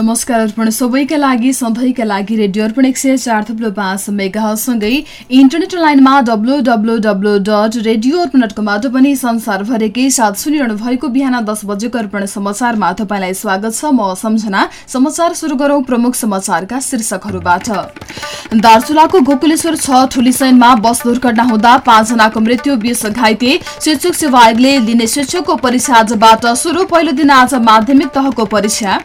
नमस्कार अर्पण। सबैका लागि सधैँका लागि रेडियो अर्पण एक सय चार थुप्रो पाँच मेगासँगै इन्टरनेट लाइनमा W W W dot radio Arpan dot कमबाट पनि संसारभरिकै साथ सुनिरहनु भएको बिहान दस बजेको अर्पण समाचारमा तपाईँलाई स्वागत छ। म सम्झना। समाचार सुरु गरौं प्रमुख समाचारका शीर्षकहरूबाट। दार्चुलाको गोकुलेश्वर छ ठुलीसैनमा बस दुर्घटना हुँदा पाँचजनाको मृत्यु बीस घाइते शिक्षक सेवा आयोगले लिने शिक्षकको परीक्षा आजबाट सुरु। पहिलो दिन आज माध्यमिक तहको परीक्षा।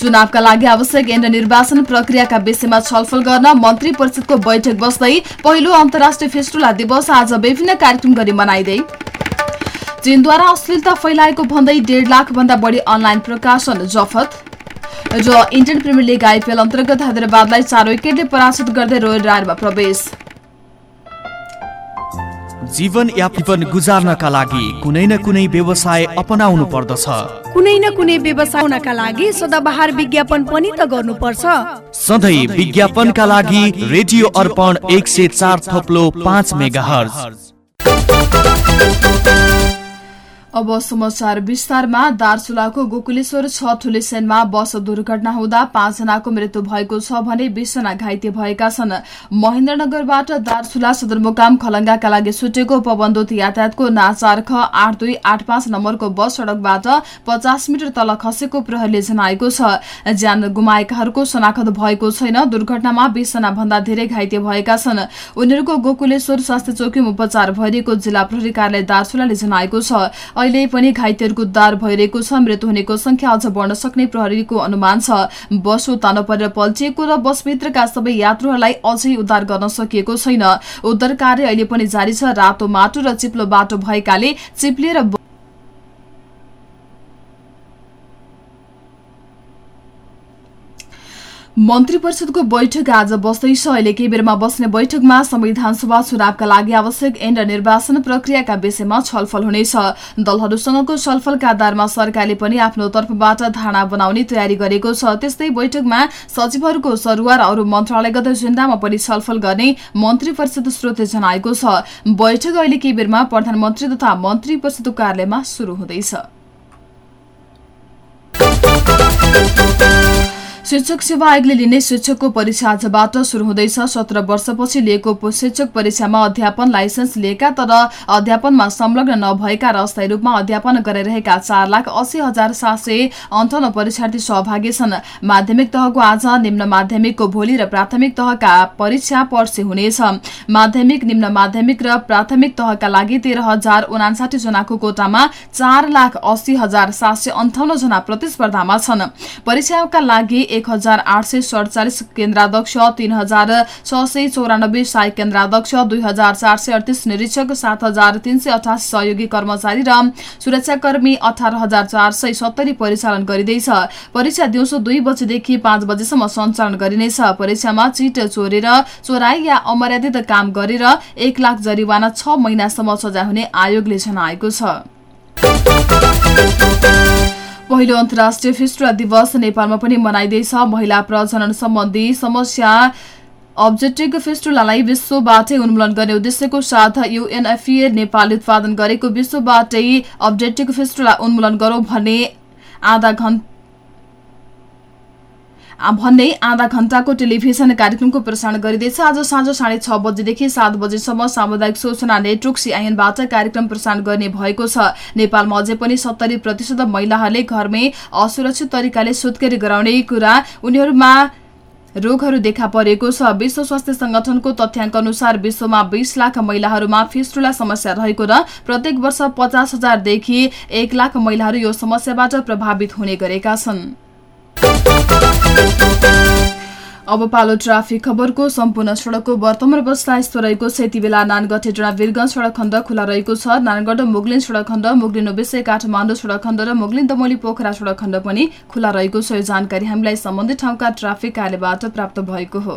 चुनावका लागि आवश्यक एन्ड निर्वाचन प्रक्रियाका विषयमा छलफल गर्न मन्त्री परिषदको बैठक बस्दै पहिलो अन्तर्राष्ट्रिय फेस्टुला दिवस आज विभिन्न कार्यक्रम गरी मनाइँदै चीनद्वारा अश्लीलता फैलाएको भन्दै डेढ लाख भन्दा बढी अनलाइन प्रकाशन जफत। र इन्डियन प्रिमियर लिग आइपिएल अन्तर्गत हैदराबादलाई चार विकेटले पराजित गर्दै रोयल रायरमा प्रवेश। जीवन यापन गुजार्नका लागि कुनै न कुनै व्यवसाय अपनाउनु पर्दछ। कुनै न कुनै व्यवसायका लागि सदाबहार विज्ञापन पनि त गर्नुपर्छ। सधैँ विज्ञापनका लागि रेडियो अर्पण एक सय चार थप्लो पाँच मेगा अब समाचार विस्तारमा दार्चुलाको गोकुलेश्वर छ ठुलेसेनमा बस दुर्घटना हुँदा पाँचजनाको मृत्यु भएको छ भने बीसजना घाइते भएका छन्। महेन्द्रनगरबाट दार्चुला सदरमुकाम खलङ्गाका लागि छुटेको पवनदूत यातायातको नाचार ख आठ दुई आठ पाँच नम्बरको बस सड़कबाट पचास मिटर तल खसेको प्रहरीले जनाएको छ। ज्यान गुमाएकाहरूको शनाखत भएको छैन। दुर्घटनामा बीसजना भन्दा धेरै घाइते भएका छन्। उनीहरूको गोकुलेश्वर स्वास्थ्य चौकीमा उपचार भइरहेको जिल्ला प्रहरी कार्यालय दार्चुलाले जनाएको छ। अहिले पनि घाइतेहरूको उद्धार भइरहेको छ मृत्यु हुनेको संख्या अझ बढ्न सक्ने प्रहरीको अनुमान छ। बस उतानो परेर पल्टिएको र बसभित्रका सबै यात्रुहरूलाई अझै उद्धार गर्न सकिएको छैन। उद्धार कार्य अहिले पनि जारी छ। रातो माटो र चिप्लो बाटो भएकाले चिप्लिएर मन्त्री परिषदको बैठक आज बस्दैछ अहिले केही बेरमा बस्ने बैठकमा संविधान सभा चुनावका लागि आवश्यक एन्ड निर्वाचन प्रक्रियाका विषयमा छलफल हुनेछ। दलहरूसँगको छलफलका आधारमा सरकारले पनि आफ्नो तर्फबाट धारणा बनाउने तयारी गरेको छ। त्यस्तै बैठकमा सचिवहरूको सरुवा र अरू मन्त्रालयगत एजेन्डामा पनि छलफल गर्ने मन्त्री परिषद स्रोतले जनाएको छ। बैठक अहिले केही बेरमा प्रधानमन्त्री तथा मन्त्री परिषदको कार्यालयमा शुरू हुँदैछ। शिक्षक सेवा आयोगले लिने शिक्षकको परीक्षा आजबाट शुरू हुँदैछ। सत्र वर्षपछि लिएको शिक्षक परीक्षामा अध्यापन लाइसेन्स लिएका तर अध्यापनमा संलग्न नभएका र अस्थायी रूपमा अध्यापन गरिरहेका चार लाख अस्सी हजार सात सय अन्ठाउन्न परीक्षार्थी सहभागी छन्। माध्यमिक तहको आज निम्न माध्यमिकको भोलि र प्राथमिक तहका परीक्षा पर्सि हुनेछ। माध्यमिक निम्न माध्यमिक र प्राथमिक तहका लागि तेह्र हजार उनासाठी जनाको कोटामा चार लाख अस्सी हजार सात सय अन्ठाउन्न जना प्रतिस्पर्धामा छन्। परीक्षाका लागि एक हजार आठ सय सडचालिस केन्द्राध्यक्ष तीन हजार छ सय चौरानब्बे सहायक केन्द्राध्यक्ष दुई हजार चार सय अडतिस निरीक्षक सात हजार तीन सय अठासी सहयोगी कर्मचारी र सुरक्षाकर्मी अठार हजार चार सय सत्तरी परिचालन गरिँदैछ। परीक्षा दिउँसो दुई बजेदेखि पाँच बजेसम्म सञ्चालन गरिनेछ। परीक्षामा चिट चोरेर चोराई या अमर्यादित काम गरेर एक लाख जरिवाना छ महिनासम्म सजाय हुने आयोगले जनाएको छ। पहिलो अन्तर्राष्ट्रिय फिस्टुला दिवस नेपालमा पनि मनाइँदैछ। महिला प्रजनन सम्बन्धी समस्या अब्जेक्टिभ फिस्टुलालाई विश्वबाटै उन्मूलन गर्ने उद्देश्यको साथ युएनएफए नेपालले उत्पादन गरेको विश्वबाटै अब्जेक्टिभ फिस्टुला उन्मूलन गरौं भन्ने आधा घण्टा भन्ने आधा घण्टाको टेलिभिजन कार्यक्रमको प्रसारण गरिँदैछ। आज साँझ साढे छ बजेदेखि सात बजेसम्म सामुदायिक सूचना नेटवर्क सिआइएनबाट कार्यक्रम प्रसारण गर्ने भएको छ। नेपालमा अझै पनि सत्तरी प्रतिशत महिलाहरूले घरमै असुरक्षित तरिकाले सुत्केरी गराउने कुरा उनीहरूमा रोगहरू देखा परेको छ। विश्व स्वास्थ्य संगठनको तथ्याङ्क अनुसार विश्वमा बीस लाख महिलाहरूमा फिस्टुला समस्या रहेको र प्रत्येक वर्ष पचास हजारदेखि एक लाख महिलाहरू यो समस्याबाट प्रभावित हुने गरेका छन्। अब पालो ट्राफिक खबरको सम्पूर्ण सड़कको वर्तमान अवस्था यस्तो रहेको छ। यति बेला नानगढ हेटडा वीरगंज सड़क खण्ड खुला रहेको छ। नानगढ मुगलिन सड़क खण्ड मुगलिन ओबेसे काठमाडौँ सड़क खण्ड र मुगलिन दमोली पोखरा सड़क खण्ड पनि खुला रहेको छ। यो जानकारी हामीलाई सम्बन्धित ठाउँका ट्राफिक कार्यबाट प्राप्त भएको हो।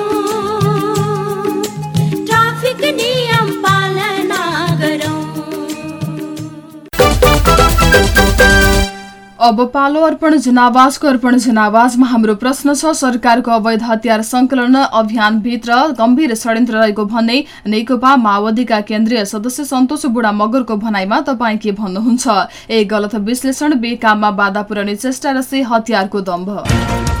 अब पालो अर्पण जनावाजको अर्पण जनावाजमा हाम्रो प्रश्न छ सरकारको अवैध हतियार संकलन अभियानभित्र गम्भीर षड्यन्त्र रहेको भन्ने नेकपा माओवादीका केन्द्रीय सदस्य सन्तोष बुढा मगरको भनाइमा तपाईँ के भन्नुहुन्छ? ए गलत विश्लेषण बे काममा बाधा पुर्याउने चेष्टा र से हतियारको दम्भ।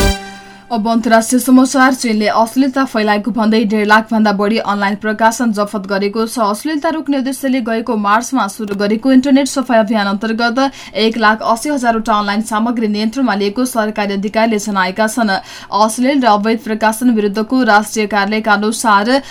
अब अन्तर्राष्ट्रिय समाचार चीनले अश्लीलता फैलाएको भन्दै डेढ लाख भन्दा बढी अनलाइन प्रकाशन जफत गरेको छ। अश्लीलता रोक्ने उद्देश्यले गएको मार्चमा शुरू गरेको इन्टरनेट सफाई अभियान अन्तर्गत एक लाख अस्सी हजारवटा अनलाइन सामग्री नियन्त्रणमा लिएको सरकारी अधिकारीले जनाएका छन्। अश्लील र अवैध प्रकाशन विरुद्धको राष्ट्रिय कार्यालयका अनुसार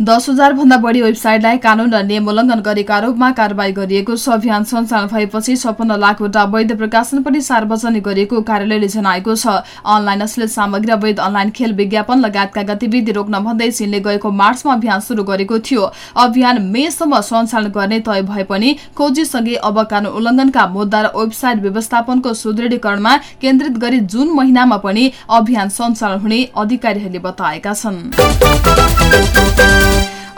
दस हजार भन्दा बढी वेबसाइटलाई कानून र नियम उल्लङ्घन गरेको आरोपमा कारवाही गरिएको छ। अभियान सञ्चालन भएपछि छप्पन्न लाखवटा अवैध प्रकाशन पनि सार्वजनिक गरिएको कार्यालयले जनाएको छ। अनलाइन अश्लील सामग्री अवैध अनलाइन खेल विज्ञापन लगायतका गतिविधि रोक्न भन्दै चीनले गएको मार्चमा अभियान शुरू गरेको थियो। अभियान मेसम्म सञ्चालन गर्ने तय भए पनि खोजीसँगै अब कानून उल्लङ्घनका मुद्दा र वेबसाइट व्यवस्थापनको सुदृढीकरणमा केन्द्रित गरी जुन महिनामा पनि अभियान सञ्चालन हुने अधिकारीहरूले बताएका छन्।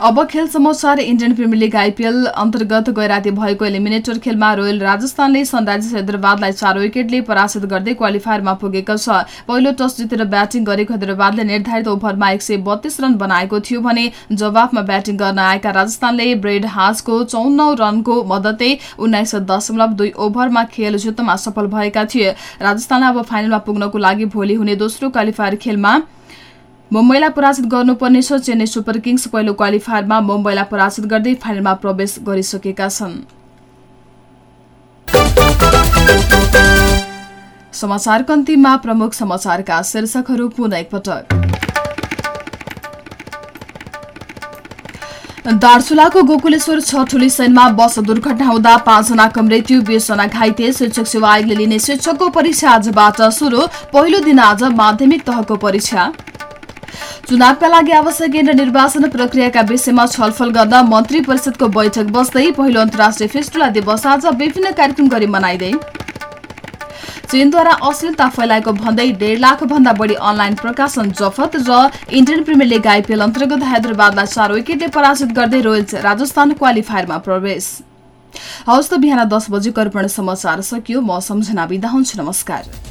अब खेल समाचार इन्डियन प्रिमियर लिग आइपिएल अन्तर्गत गैराती भएको एलिमिनेटर खेलमा रोयल राजस्थानले सनराइजर्स हैदराबादलाई चार विकेटले पराजित गर्दै क्वालिफायरमा पुगेको छ। पहिलो टस जितेर ब्याटिङ गरेको हैदराबादले निर्धारित ओभरमा एक रन बनाएको थियो भने जवाफमा ब्याटिङ गर्न आएका राजस्थानले ब्रेड हाजको चौन्न रनको मद्दतै उन्नाइस ओभरमा खेल जित्नमा सफल भएका थिए। राजस्थानलाई अब फाइनलमा पुग्नको लागि भोलि हुने दोस्रो क्वालिफायर खेलमा मुम्बईलाई पराजित गर्नुपर्नेछ चेन्नई सुपर किङ्स पहिलो क्वालिफायरमा मुम्बईलाई पराजित गर्दै फाइनलमा प्रवेश गरिसकेका छन्। प्रमुख समाचारका शीर्षकहरू पुनः एकपटक। दार्चुलाको गोकुलेश्वर छ ठुली सैनमा बस दुर्घटना हुँदा पाँचजनाको मृत्यु बीसजना घाइते। शिक्षक सेवा आयोगले लिने शिक्षकको परीक्षा आजबाट सुरु। पहिलो दिन आज माध्यमिक तहको परीक्षा। चुनावका लागि आवश्यक केन्द्र निर्वाचन प्रक्रियाका विषयमा छलफल गर्न मन्त्री परिषदको बैठक बस्दै पहिलो अन्तर्राष्ट्रिय फेस्टुला दिवस आज विभिन्न कार्यक्रम गरी मनाइँदै चीनद्वारा अश्लीलता फैलाएको भन्दै डेढ लाख भन्दा बढी अनलाइन प्रकाशन जफत र इन्डियन प्रिमियर लिग आइपिएल अन्तर्गत हैदराबादलाई चार विकेटले पराजित गर्दै रोयल्स राजस्थान क्वालिफायरमा प्रवेश। हवस् त बिहान दस बजेको अर्पण समाचार सकियो म सम्झना बिदा हुन्छु नमस्कार।